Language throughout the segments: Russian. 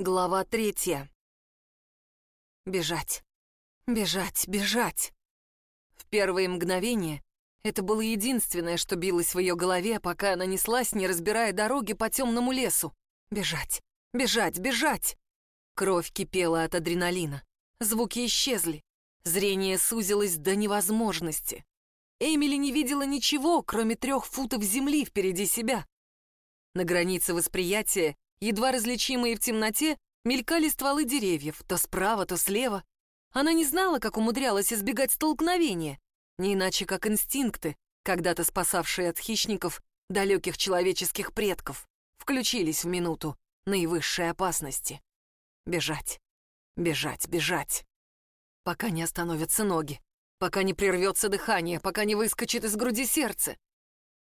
Глава третья. Бежать. Бежать, бежать. В первые мгновения это было единственное, что билось в ее голове, пока она неслась, не разбирая дороги по темному лесу. Бежать, бежать, бежать. Кровь кипела от адреналина. Звуки исчезли. Зрение сузилось до невозможности. Эмили не видела ничего, кроме трех футов земли впереди себя. На границе восприятия Едва различимые в темноте, мелькали стволы деревьев, то справа, то слева. Она не знала, как умудрялась избегать столкновения, не иначе как инстинкты, когда-то спасавшие от хищников далеких человеческих предков, включились в минуту наивысшей опасности. Бежать, бежать, бежать. Пока не остановятся ноги, пока не прервется дыхание, пока не выскочит из груди сердце.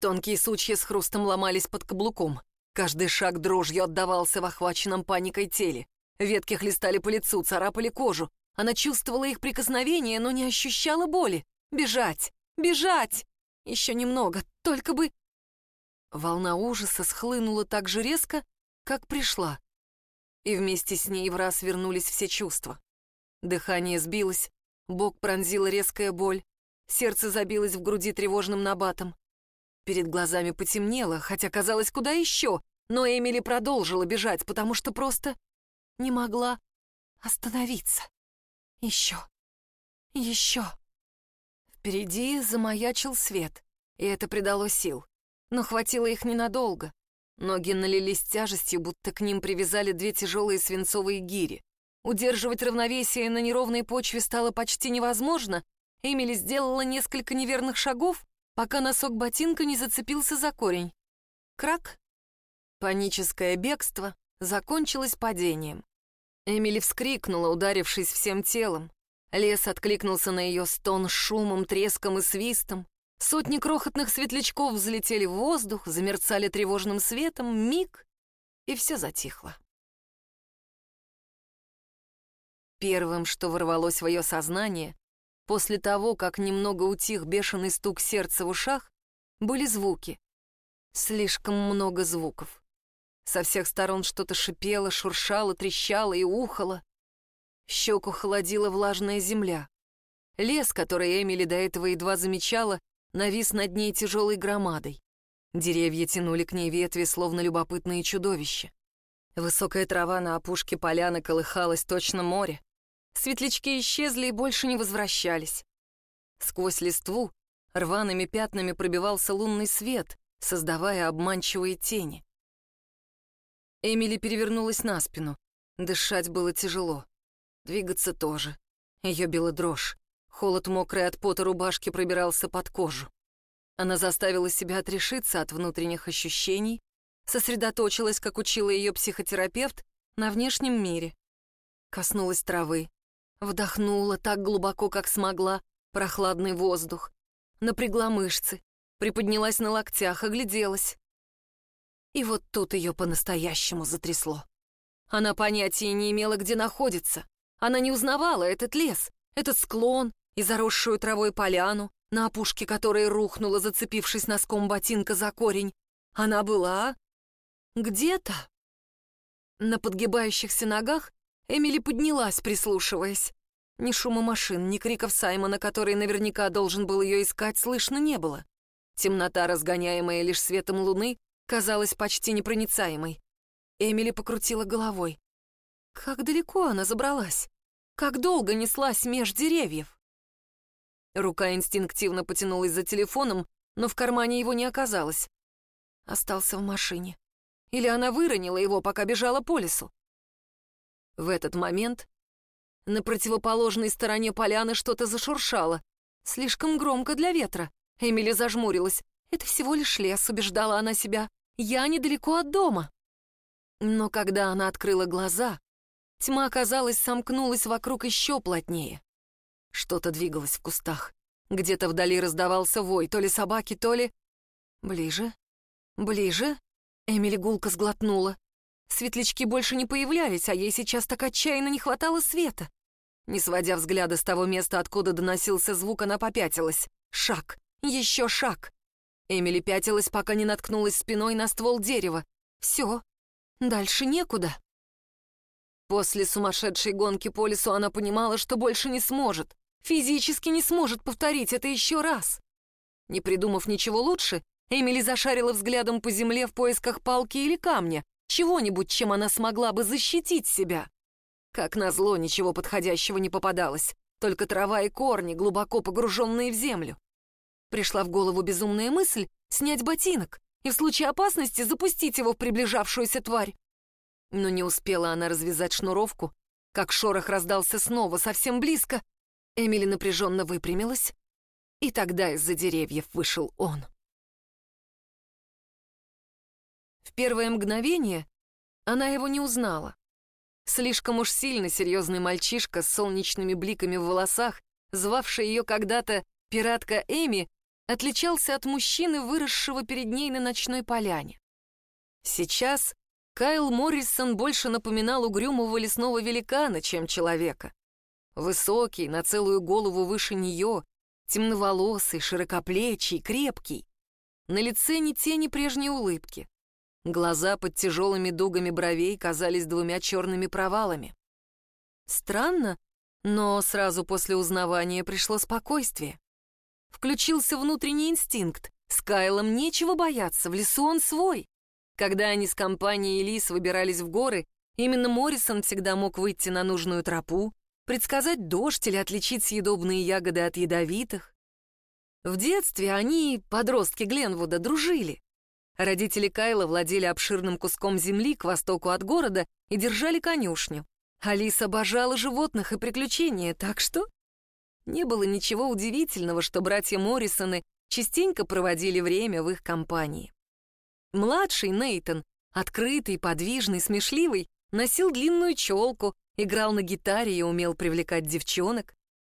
Тонкие сучья с хрустом ломались под каблуком. Каждый шаг дрожью отдавался в охваченном паникой теле. Ветки хлестали по лицу, царапали кожу. Она чувствовала их прикосновение, но не ощущала боли. Бежать! Бежать! Еще немного, только бы... Волна ужаса схлынула так же резко, как пришла. И вместе с ней в раз вернулись все чувства. Дыхание сбилось, бок пронзила резкая боль, сердце забилось в груди тревожным набатом. Перед глазами потемнело, хотя казалось куда еще, но Эмили продолжила бежать, потому что просто не могла остановиться. Еще. Еще. Впереди замаячил свет, и это придало сил. Но хватило их ненадолго. Ноги налились тяжестью, будто к ним привязали две тяжелые свинцовые гири. Удерживать равновесие на неровной почве стало почти невозможно. Эмили сделала несколько неверных шагов, пока носок ботинка не зацепился за корень. Крак. Паническое бегство закончилось падением. Эмили вскрикнула, ударившись всем телом. Лес откликнулся на ее стон шумом, треском и свистом. Сотни крохотных светлячков взлетели в воздух, замерцали тревожным светом, миг, и все затихло. Первым, что ворвалось в ее сознание, После того, как немного утих бешеный стук сердца в ушах, были звуки. Слишком много звуков. Со всех сторон что-то шипело, шуршало, трещало и ухало. Щеку холодила влажная земля. Лес, который Эмили до этого едва замечала, навис над ней тяжелой громадой. Деревья тянули к ней ветви, словно любопытные чудовища. Высокая трава на опушке поляны колыхалась точно море. Светлячки исчезли и больше не возвращались. Сквозь листву рваными пятнами пробивался лунный свет, создавая обманчивые тени. Эмили перевернулась на спину. Дышать было тяжело. Двигаться тоже. Ее била дрожь. Холод мокрый от пота рубашки пробирался под кожу. Она заставила себя отрешиться от внутренних ощущений, сосредоточилась, как учила ее психотерапевт, на внешнем мире. Коснулась травы, Вдохнула так глубоко, как смогла, прохладный воздух. Напрягла мышцы, приподнялась на локтях, огляделась. И вот тут ее по-настоящему затрясло. Она понятия не имела, где находится. Она не узнавала этот лес, этот склон и заросшую травой поляну, на опушке которой рухнула, зацепившись носком ботинка за корень. Она была где-то. На подгибающихся ногах Эмили поднялась, прислушиваясь. Ни шума машин, ни криков Саймона, который наверняка должен был ее искать, слышно не было. Темнота, разгоняемая лишь светом луны, казалась почти непроницаемой. Эмили покрутила головой. Как далеко она забралась? Как долго неслась меж деревьев? Рука инстинктивно потянулась за телефоном, но в кармане его не оказалось. Остался в машине. Или она выронила его, пока бежала по лесу. В этот момент на противоположной стороне поляны что-то зашуршало. Слишком громко для ветра. Эмили зажмурилась. «Это всего лишь лес», — убеждала она себя. «Я недалеко от дома». Но когда она открыла глаза, тьма, казалось, сомкнулась вокруг еще плотнее. Что-то двигалось в кустах. Где-то вдали раздавался вой, то ли собаки, то ли... Ближе? Ближе? Эмили гулко сглотнула. Светлячки больше не появлялись, а ей сейчас так отчаянно не хватало света. Не сводя взгляда с того места, откуда доносился звук, она попятилась. Шаг. Еще шаг. Эмили пятилась, пока не наткнулась спиной на ствол дерева. Все. Дальше некуда. После сумасшедшей гонки по лесу она понимала, что больше не сможет, физически не сможет повторить это еще раз. Не придумав ничего лучше, Эмили зашарила взглядом по земле в поисках палки или камня, чего-нибудь, чем она смогла бы защитить себя. Как назло, ничего подходящего не попадалось, только трава и корни, глубоко погруженные в землю. Пришла в голову безумная мысль снять ботинок и в случае опасности запустить его в приближавшуюся тварь. Но не успела она развязать шнуровку, как шорох раздался снова, совсем близко. Эмили напряженно выпрямилась, и тогда из-за деревьев вышел он. В первое мгновение она его не узнала. Слишком уж сильно серьезный мальчишка с солнечными бликами в волосах, звавший ее когда-то пиратка Эми, отличался от мужчины, выросшего перед ней на ночной поляне. Сейчас Кайл Моррисон больше напоминал угрюмого лесного великана, чем человека. Высокий, на целую голову выше нее, темноволосый, широкоплечий, крепкий. На лице ни тени прежней улыбки. Глаза под тяжелыми дугами бровей казались двумя черными провалами. Странно, но сразу после узнавания пришло спокойствие. Включился внутренний инстинкт. С Кайлом нечего бояться, в лесу он свой. Когда они с компанией Лис выбирались в горы, именно Моррисон всегда мог выйти на нужную тропу, предсказать дождь или отличить съедобные ягоды от ядовитых. В детстве они, подростки Гленвуда, дружили. Родители Кайла владели обширным куском земли к востоку от города и держали конюшню. Алиса обожала животных и приключения, так что... Не было ничего удивительного, что братья Моррисоны частенько проводили время в их компании. Младший Нейтон, открытый, подвижный, смешливый, носил длинную челку, играл на гитаре и умел привлекать девчонок.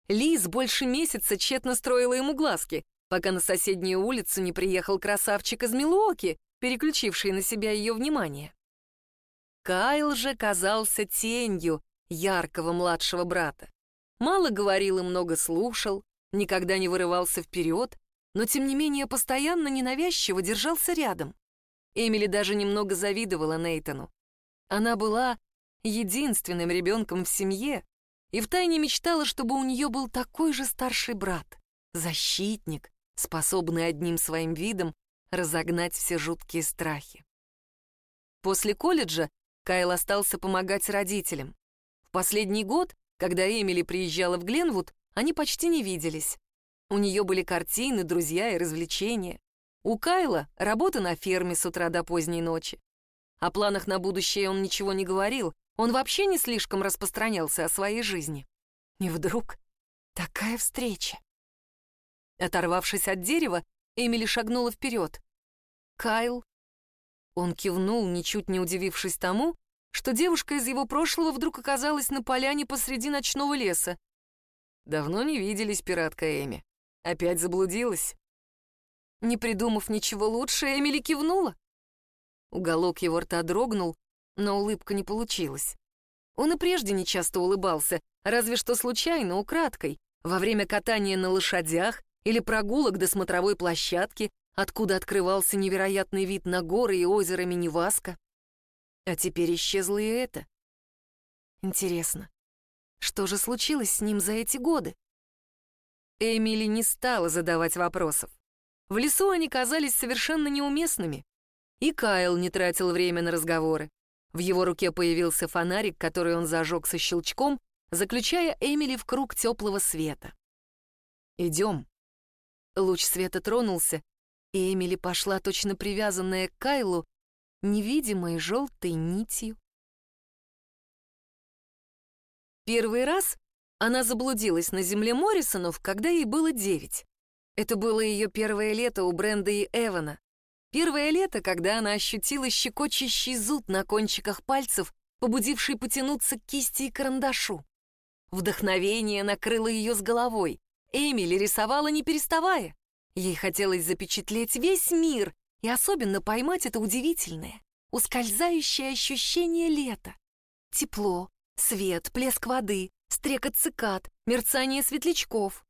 Лиз больше месяца тщетно строила ему глазки, пока на соседнюю улицу не приехал красавчик из Милуоки, переключивший на себя ее внимание. Кайл же казался тенью яркого младшего брата. Мало говорил и много слушал, никогда не вырывался вперед, но тем не менее постоянно ненавязчиво держался рядом. Эмили даже немного завидовала Нейтану. Она была единственным ребенком в семье и втайне мечтала, чтобы у нее был такой же старший брат, защитник, способный одним своим видом разогнать все жуткие страхи. После колледжа Кайл остался помогать родителям. В последний год, когда Эмили приезжала в Гленвуд, они почти не виделись. У нее были картины, друзья и развлечения. У Кайла работа на ферме с утра до поздней ночи. О планах на будущее он ничего не говорил, он вообще не слишком распространялся о своей жизни. И вдруг такая встреча. Оторвавшись от дерева, Эмили шагнула вперед. «Кайл?» Он кивнул, ничуть не удивившись тому, что девушка из его прошлого вдруг оказалась на поляне посреди ночного леса. «Давно не виделись, пиратка Эми. Опять заблудилась?» Не придумав ничего лучше, Эмили кивнула. Уголок его рта дрогнул, но улыбка не получилась. Он и прежде не часто улыбался, разве что случайно, украдкой, во время катания на лошадях или прогулок до смотровой площадки, откуда открывался невероятный вид на горы и озеро Миниваска. А теперь исчезло и это. Интересно, что же случилось с ним за эти годы? Эмили не стала задавать вопросов. В лесу они казались совершенно неуместными. И Кайл не тратил время на разговоры. В его руке появился фонарик, который он зажег со щелчком, заключая Эмили в круг теплого света. «Идем», Луч света тронулся, и Эмили пошла точно привязанная к Кайлу невидимой желтой нитью. Первый раз она заблудилась на земле Моррисонов, когда ей было девять. Это было ее первое лето у Бренда и Эвана. Первое лето, когда она ощутила щекочущий зуд на кончиках пальцев, побудивший потянуться к кисти и карандашу. Вдохновение накрыло ее с головой. Эмили рисовала не переставая. Ей хотелось запечатлеть весь мир и особенно поймать это удивительное, ускользающее ощущение лета. Тепло, свет, плеск воды, стрекот цикад, мерцание светлячков.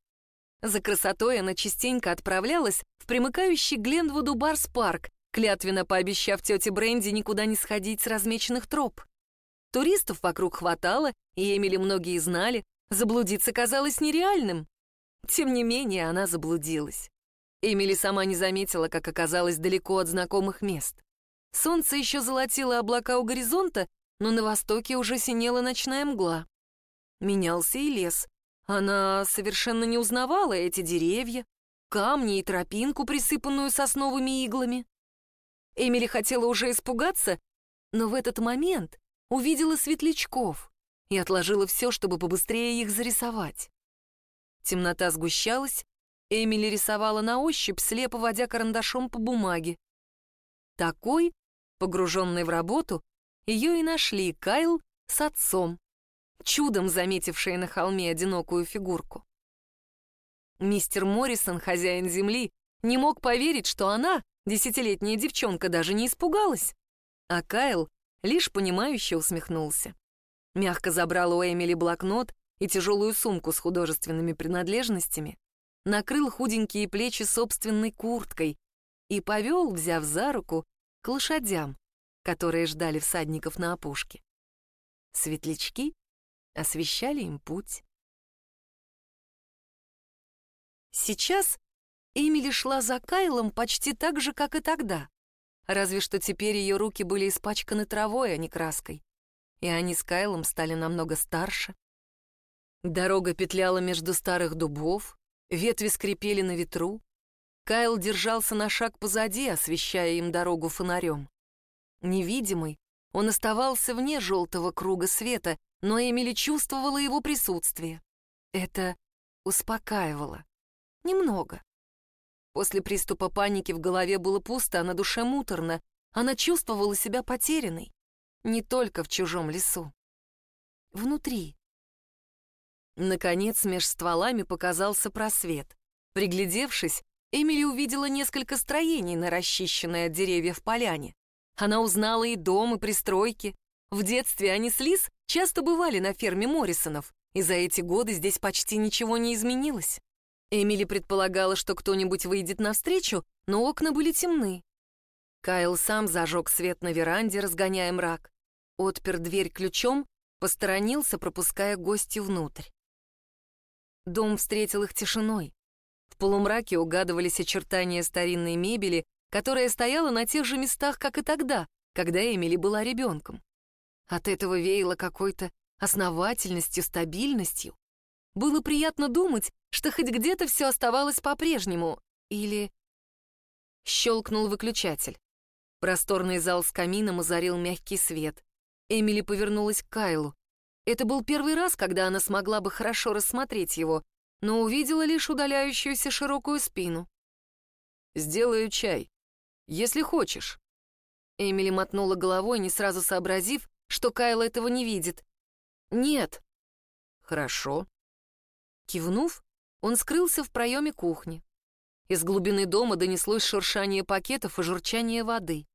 За красотой она частенько отправлялась в примыкающий Гленвуду Барс-парк, клятвенно пообещав тете Бренди никуда не сходить с размеченных троп. Туристов вокруг хватало, и Эмили многие знали, заблудиться казалось нереальным. Тем не менее, она заблудилась. Эмили сама не заметила, как оказалась далеко от знакомых мест. Солнце еще золотило облака у горизонта, но на востоке уже синела ночная мгла. Менялся и лес. Она совершенно не узнавала эти деревья, камни и тропинку, присыпанную сосновыми иглами. Эмили хотела уже испугаться, но в этот момент увидела светлячков и отложила все, чтобы побыстрее их зарисовать. Темнота сгущалась, Эмили рисовала на ощупь, слепо водя карандашом по бумаге. Такой, погруженный в работу, ее и нашли Кайл с отцом, чудом заметившие на холме одинокую фигурку. Мистер Моррисон, хозяин земли, не мог поверить, что она, десятилетняя девчонка, даже не испугалась. А Кайл лишь понимающе усмехнулся. Мягко забрал у Эмили блокнот и тяжелую сумку с художественными принадлежностями, накрыл худенькие плечи собственной курткой и повел, взяв за руку, к лошадям, которые ждали всадников на опушке. Светлячки освещали им путь. Сейчас Эмили шла за Кайлом почти так же, как и тогда, разве что теперь ее руки были испачканы травой, а не краской, и они с Кайлом стали намного старше. Дорога петляла между старых дубов, ветви скрипели на ветру. Кайл держался на шаг позади, освещая им дорогу фонарем. Невидимый, он оставался вне желтого круга света, но Эмили чувствовала его присутствие. Это успокаивало. Немного. После приступа паники в голове было пусто, а на душе муторно. Она чувствовала себя потерянной. Не только в чужом лесу. Внутри. Наконец, меж стволами показался просвет. Приглядевшись, Эмили увидела несколько строений на расчищенной от деревьев поляне. Она узнала и дом, и пристройки. В детстве они с Лиз часто бывали на ферме Моррисонов, и за эти годы здесь почти ничего не изменилось. Эмили предполагала, что кто-нибудь выйдет навстречу, но окна были темны. Кайл сам зажег свет на веранде, разгоняя мрак. Отпер дверь ключом, посторонился, пропуская гостью внутрь. Дом встретил их тишиной. В полумраке угадывались очертания старинной мебели, которая стояла на тех же местах, как и тогда, когда Эмили была ребенком. От этого веяло какой-то основательностью, стабильностью. Было приятно думать, что хоть где-то все оставалось по-прежнему. Или... Щелкнул выключатель. Просторный зал с камином озарил мягкий свет. Эмили повернулась к Кайлу. Это был первый раз, когда она смогла бы хорошо рассмотреть его, но увидела лишь удаляющуюся широкую спину. «Сделаю чай, если хочешь». Эмили мотнула головой, не сразу сообразив, что Кайл этого не видит. «Нет». «Хорошо». Кивнув, он скрылся в проеме кухни. Из глубины дома донеслось шуршание пакетов и журчание воды.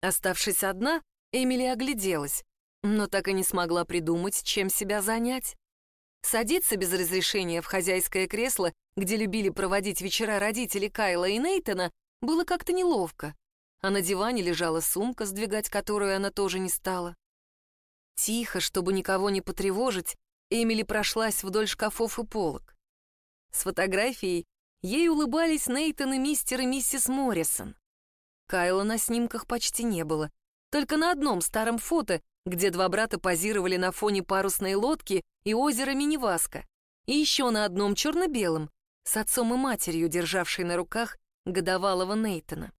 Оставшись одна, Эмили огляделась, но так и не смогла придумать, чем себя занять. Садиться без разрешения в хозяйское кресло, где любили проводить вечера родители Кайла и Нейтона, было как-то неловко, а на диване лежала сумка, сдвигать которую она тоже не стала. Тихо, чтобы никого не потревожить, Эмили прошлась вдоль шкафов и полок. С фотографией ей улыбались Нейтан и мистер и миссис Моррисон. Кайла на снимках почти не было. Только на одном старом фото, где два брата позировали на фоне парусной лодки и озера Миниваска. И еще на одном черно-белом, с отцом и матерью, державшей на руках годовалого Нейтана.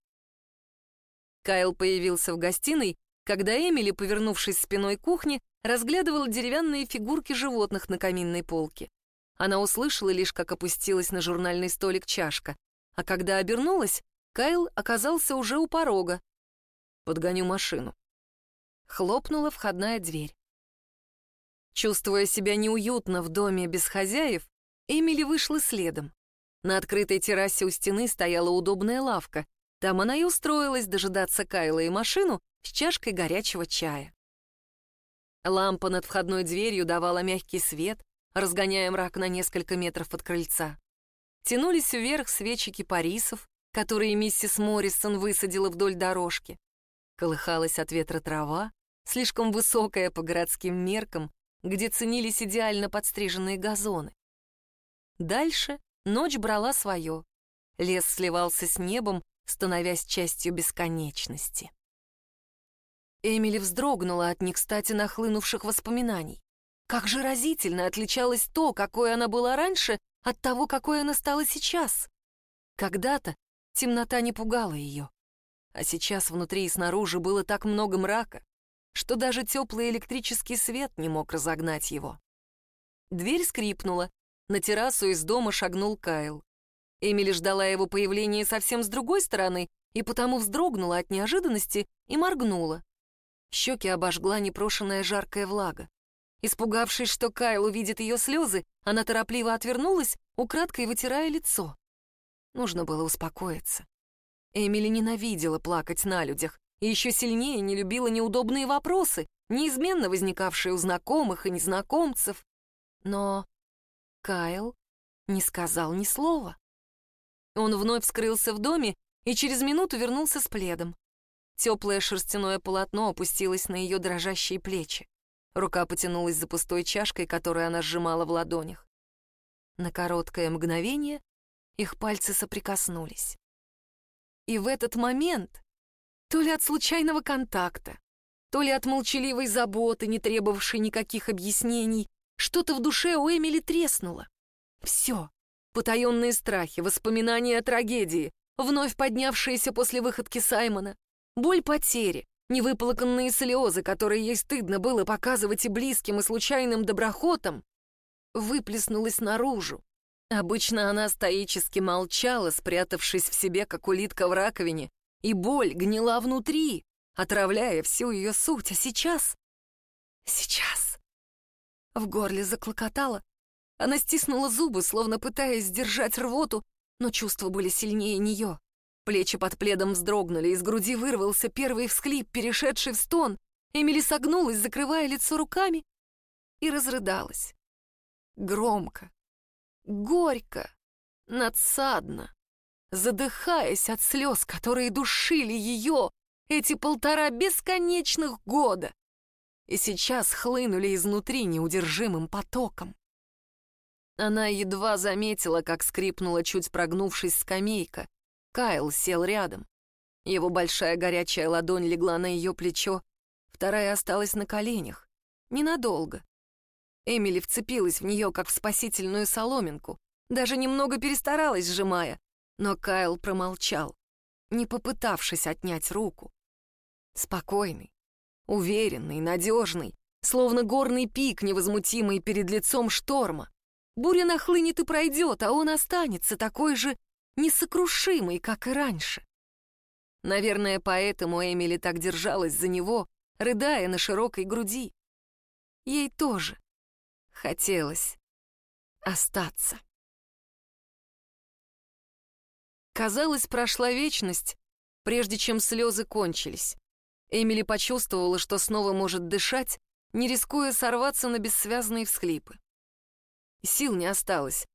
Кайл появился в гостиной, когда Эмили, повернувшись спиной к кухне, разглядывала деревянные фигурки животных на каминной полке. Она услышала лишь, как опустилась на журнальный столик чашка, а когда обернулась, Кайл оказался уже у порога. «Подгоню машину». Хлопнула входная дверь. Чувствуя себя неуютно в доме без хозяев, Эмили вышла следом. На открытой террасе у стены стояла удобная лавка. Там она и устроилась дожидаться Кайла и машину с чашкой горячего чая. Лампа над входной дверью давала мягкий свет, разгоняя мрак на несколько метров от крыльца. Тянулись вверх свечи кипарисов, которые миссис Моррисон высадила вдоль дорожки. Колыхалась от ветра трава, слишком высокая по городским меркам, где ценились идеально подстриженные газоны. Дальше ночь брала свое. Лес сливался с небом, становясь частью бесконечности. Эмили вздрогнула от них, кстати, нахлынувших воспоминаний. Как же разительно отличалось то, какой она была раньше, от того, какой она стала сейчас. Когда-то темнота не пугала ее, а сейчас внутри и снаружи было так много мрака, что даже теплый электрический свет не мог разогнать его. Дверь скрипнула, на террасу из дома шагнул Кайл. Эмили ждала его появления совсем с другой стороны и потому вздрогнула от неожиданности и моргнула. Щеки обожгла непрошенная жаркая влага. Испугавшись, что Кайл увидит ее слезы, она торопливо отвернулась, украдкой вытирая лицо. Нужно было успокоиться. Эмили ненавидела плакать на людях и еще сильнее не любила неудобные вопросы, неизменно возникавшие у знакомых и незнакомцев. Но Кайл не сказал ни слова. Он вновь скрылся в доме и через минуту вернулся с пледом. Теплое шерстяное полотно опустилось на ее дрожащие плечи. Рука потянулась за пустой чашкой, которую она сжимала в ладонях. На короткое мгновение их пальцы соприкоснулись. И в этот момент, то ли от случайного контакта, то ли от молчаливой заботы, не требовавшей никаких объяснений, что-то в душе у Эмили треснуло. Все. Потаенные страхи, воспоминания о трагедии, вновь поднявшиеся после выходки Саймона, боль потери, невыплаканные слезы, которые ей стыдно было показывать и близким, и случайным доброхотам, выплеснулась наружу. Обычно она стоически молчала, спрятавшись в себе, как улитка в раковине, и боль гнила внутри, отравляя всю ее суть. А сейчас... Сейчас... В горле заклокотало. Она стиснула зубы, словно пытаясь сдержать рвоту, но чувства были сильнее нее. Плечи под пледом вздрогнули, из груди вырвался первый всхлип, перешедший в стон. Эмили согнулась, закрывая лицо руками, и разрыдалась. Громко, горько, надсадно, задыхаясь от слез, которые душили ее эти полтора бесконечных года и сейчас хлынули изнутри неудержимым потоком. Она едва заметила, как скрипнула, чуть прогнувшись скамейка, Кайл сел рядом. Его большая горячая ладонь легла на ее плечо, вторая осталась на коленях. Ненадолго. Эмили вцепилась в нее, как в спасительную соломинку, даже немного перестаралась, сжимая, но Кайл промолчал, не попытавшись отнять руку. Спокойный, уверенный, надежный, словно горный пик, невозмутимый перед лицом шторма. Буря нахлынет и пройдет, а он останется такой же несокрушимый, как и раньше. Наверное, поэтому Эмили так держалась за него, рыдая на широкой груди. Ей тоже хотелось остаться. Казалось, прошла вечность, прежде чем слезы кончились. Эмили почувствовала, что снова может дышать, не рискуя сорваться на бессвязные всхлипы. Сил не осталось,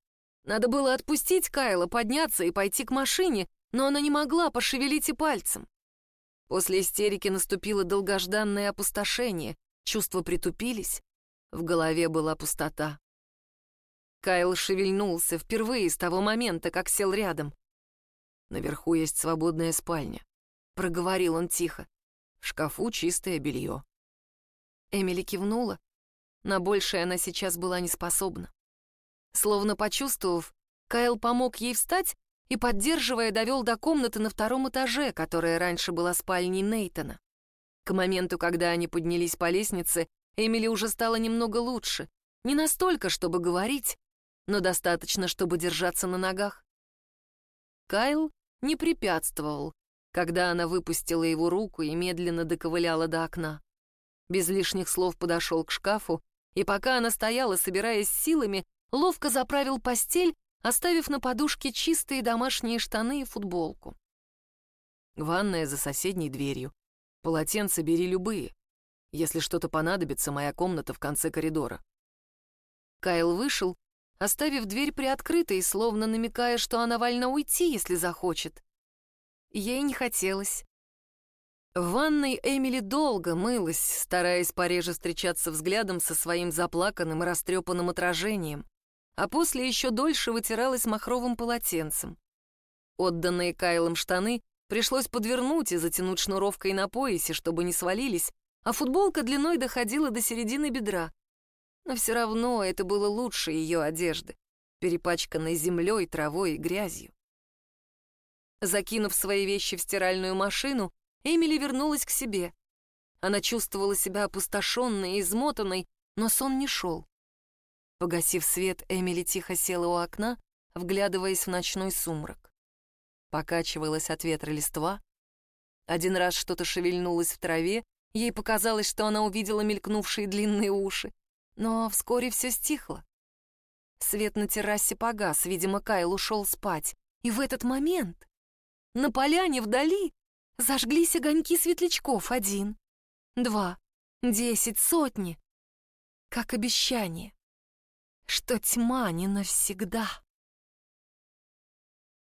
надо было отпустить Кайла, подняться и пойти к машине, но она не могла пошевелить и пальцем. После истерики наступило долгожданное опустошение, чувства притупились, в голове была пустота. Кайл шевельнулся впервые с того момента, как сел рядом. «Наверху есть свободная спальня», — проговорил он тихо. «В шкафу чистое белье». Эмили кивнула. На большее она сейчас была не способна. Словно почувствовав, Кайл помог ей встать и, поддерживая, довел до комнаты на втором этаже, которая раньше была спальней Нейтона. К моменту, когда они поднялись по лестнице, Эмили уже стало немного лучше. Не настолько, чтобы говорить, но достаточно, чтобы держаться на ногах. Кайл не препятствовал, когда она выпустила его руку и медленно доковыляла до окна. Без лишних слов подошел к шкафу, и пока она стояла, собираясь силами, ловко заправил постель, оставив на подушке чистые домашние штаны и футболку. Ванная за соседней дверью. Полотенца бери любые. Если что-то понадобится, моя комната в конце коридора. Кайл вышел, оставив дверь приоткрытой, словно намекая, что она вольна уйти, если захочет. Ей не хотелось. В ванной Эмили долго мылась, стараясь пореже встречаться взглядом со своим заплаканным и растрепанным отражением, а после еще дольше вытиралась махровым полотенцем. Отданные Кайлом штаны пришлось подвернуть и затянуть шнуровкой на поясе, чтобы не свалились, а футболка длиной доходила до середины бедра. Но все равно это было лучше ее одежды, перепачканной землей, травой и грязью. Закинув свои вещи в стиральную машину, Эмили вернулась к себе. Она чувствовала себя опустошенной и измотанной, но сон не шел. Погасив свет, Эмили тихо села у окна, вглядываясь в ночной сумрак. Покачивалась от ветра листва. Один раз что-то шевельнулось в траве, ей показалось, что она увидела мелькнувшие длинные уши, но вскоре все стихло. Свет на террасе погас, видимо, Кайл ушел спать, и в этот момент на поляне вдали зажглись огоньки светлячков один, два, десять, сотни, как обещание, что тьма не навсегда.